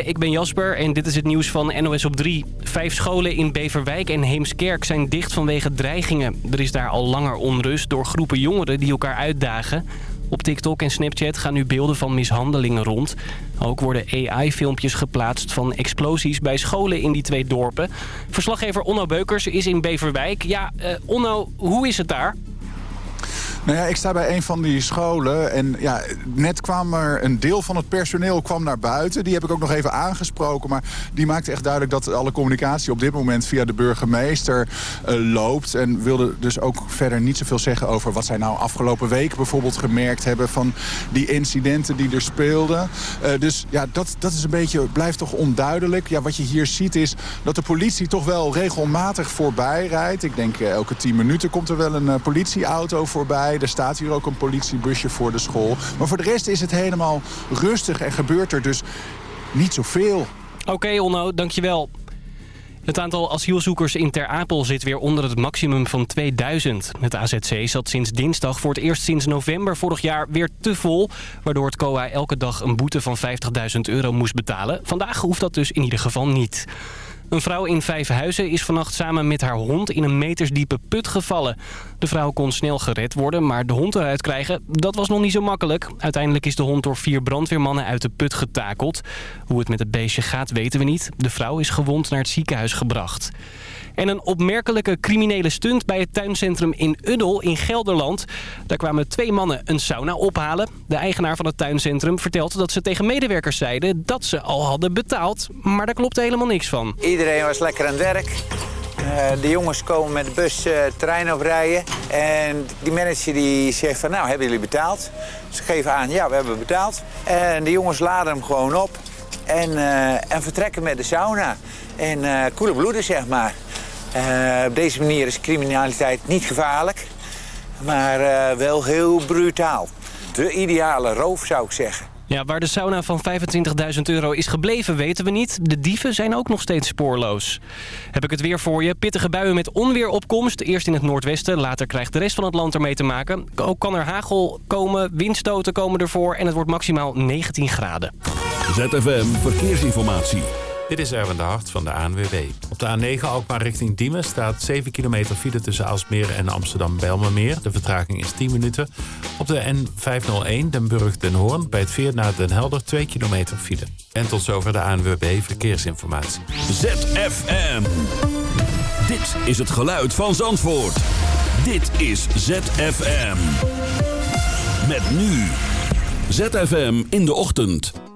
Ik ben Jasper en dit is het nieuws van NOS op 3. Vijf scholen in Beverwijk en Heemskerk zijn dicht vanwege dreigingen. Er is daar al langer onrust door groepen jongeren die elkaar uitdagen. Op TikTok en Snapchat gaan nu beelden van mishandelingen rond. Ook worden AI-filmpjes geplaatst van explosies bij scholen in die twee dorpen. Verslaggever Onno Beukers is in Beverwijk. Ja, uh, Onno, hoe is het daar? Nou ja, ik sta bij een van die scholen en ja, net kwam er een deel van het personeel kwam naar buiten. Die heb ik ook nog even aangesproken, maar die maakte echt duidelijk dat alle communicatie op dit moment via de burgemeester uh, loopt. En wilde dus ook verder niet zoveel zeggen over wat zij nou afgelopen week bijvoorbeeld gemerkt hebben van die incidenten die er speelden. Uh, dus ja, dat, dat is een beetje, blijft toch onduidelijk. Ja, wat je hier ziet is dat de politie toch wel regelmatig voorbij rijdt. Ik denk uh, elke tien minuten komt er wel een politieauto voorbij. Er staat hier ook een politiebusje voor de school. Maar voor de rest is het helemaal rustig en gebeurt er dus niet zoveel. Oké, Onno, dankjewel. Het aantal asielzoekers in Ter Apel zit weer onder het maximum van 2000. Het AZC zat sinds dinsdag voor het eerst sinds november vorig jaar weer te vol... waardoor het COA elke dag een boete van 50.000 euro moest betalen. Vandaag hoeft dat dus in ieder geval niet. Een vrouw in Vijfhuizen is vannacht samen met haar hond in een metersdiepe put gevallen. De vrouw kon snel gered worden, maar de hond eruit krijgen, dat was nog niet zo makkelijk. Uiteindelijk is de hond door vier brandweermannen uit de put getakeld. Hoe het met het beestje gaat weten we niet. De vrouw is gewond naar het ziekenhuis gebracht. En een opmerkelijke criminele stunt bij het tuincentrum in Uddel in Gelderland. Daar kwamen twee mannen een sauna ophalen. De eigenaar van het tuincentrum vertelt dat ze tegen medewerkers zeiden dat ze al hadden betaald. Maar daar klopt helemaal niks van. Iedereen was lekker aan het werk. Uh, de jongens komen met de bus uh, terrein oprijden. En die manager die zegt van, nou, hebben jullie betaald? Ze geven aan, ja, we hebben betaald. En de jongens laden hem gewoon op. En, uh, en vertrekken met de sauna. En koele bloeden, zeg maar. Uh, op deze manier is criminaliteit niet gevaarlijk, maar uh, wel heel brutaal. De ideale roof zou ik zeggen. Ja, waar de sauna van 25.000 euro is gebleven weten we niet. De dieven zijn ook nog steeds spoorloos. Heb ik het weer voor je. Pittige buien met onweeropkomst. Eerst in het noordwesten, later krijgt de rest van het land ermee te maken. Ook kan er hagel komen, windstoten komen ervoor en het wordt maximaal 19 graden. ZFM Verkeersinformatie. Dit is Erwin de Hart van de ANWB. Op de A9 Alkmaar richting Diemen staat 7 kilometer file tussen Alsmeer en Amsterdam-Belmermeer. De vertraging is 10 minuten. Op de N501 Den Burg-Den Hoorn bij het veer naar Den Helder 2 kilometer file. En tot zover de ANWB Verkeersinformatie. ZFM. Dit is het geluid van Zandvoort. Dit is ZFM. Met nu. ZFM in de ochtend.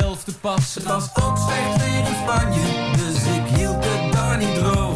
zelf te passen, Het was ook slecht weer in Spanje, dus ik hield het daar niet droog.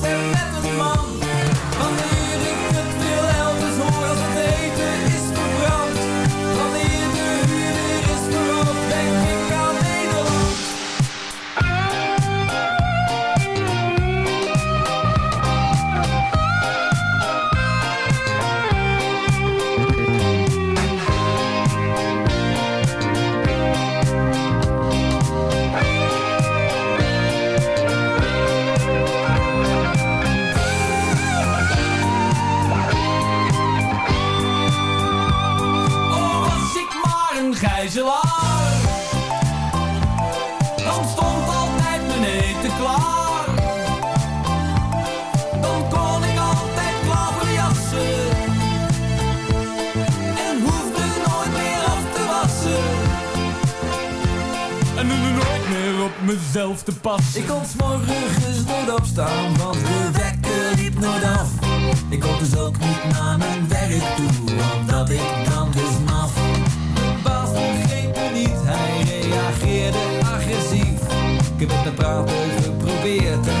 En nu nooit meer op mezelf te pas Ik kon s'morgens nooit opstaan Want de wekker liep nooit af. Ik kon dus ook niet naar mijn werk toe Omdat ik dan dus maf. De baas begreep me niet Hij reageerde agressief. Ik heb met naar praten geprobeerd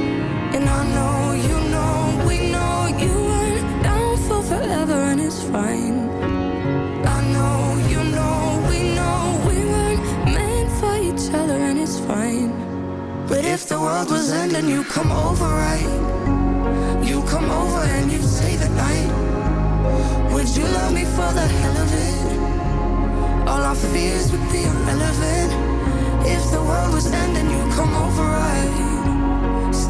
Fears would be irrelevant. If the world was ending, you come over, right?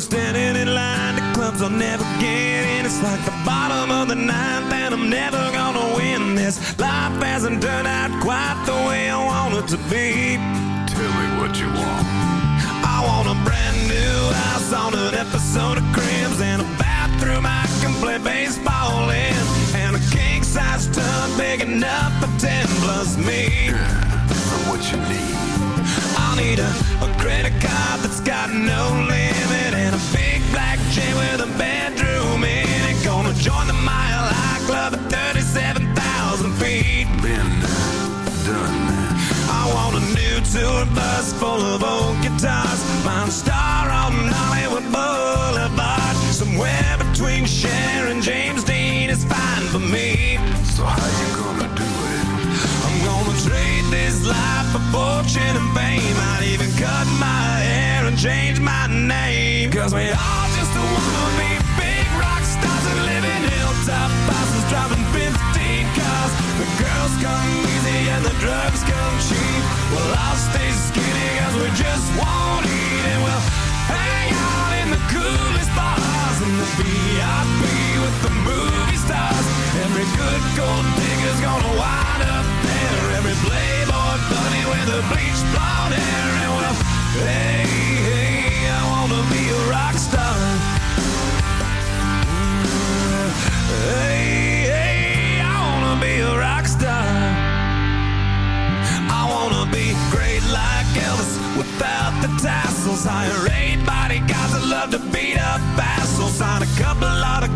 Standing in line to clubs I'll never get in. It's like the bottom of the ninth, and I'm never gonna win this. Life hasn't turned out quite the way I want it to be. Tell me what you want. I want a brand new house on an episode of Cribs and a bathroom I can play baseball in, and a king size tub big enough for ten plus me. What you need? I'll need a, a credit card that's got no limit and a big black chain with a bedroom in it. Gonna join the Mile High Club at 37,000 feet. Been done. I want a new tour bus full of old guitars. Mine star on Hollywood Boulevard. Somewhere between Cher and James Dean is fine for me. So how you fortune and fame. I'd even cut my hair and change my name. Cause we all just wanna be big rock stars and live in hilltop houses driving 15 cars. The girls come easy and the drugs come cheap. Well, I'll stay skinny cause we just won't eat and we'll hang out in the coolest bars in the VIP with the stars. Every good gold digger's gonna wind up there. Every playboy bunny with a bleached blonde hair. And well, hey, hey, I wanna be a rock star. Hey, hey, I wanna be a rock star. I wanna be great like Elvis without the tassels. Hire eight bodyguards that love to beat up assholes. Sign a couple autographs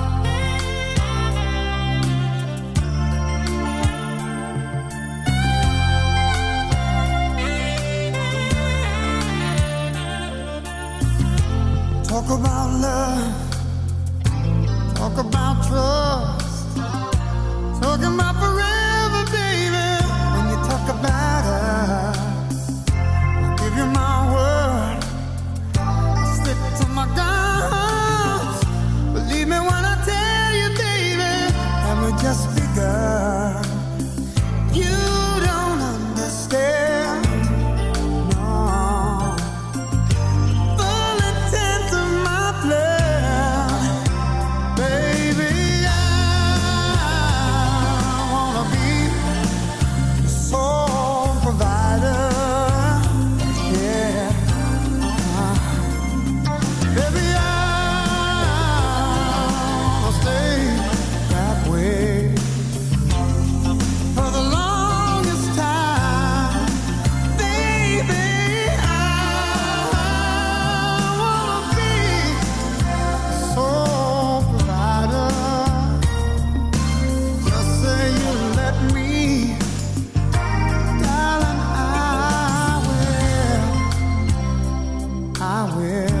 Talk about love. Talk about trust. talk about forever, baby. When you talk about us, I'll give you my word. I'll stick to my guns. Believe me when I tell you, baby, that we just I will.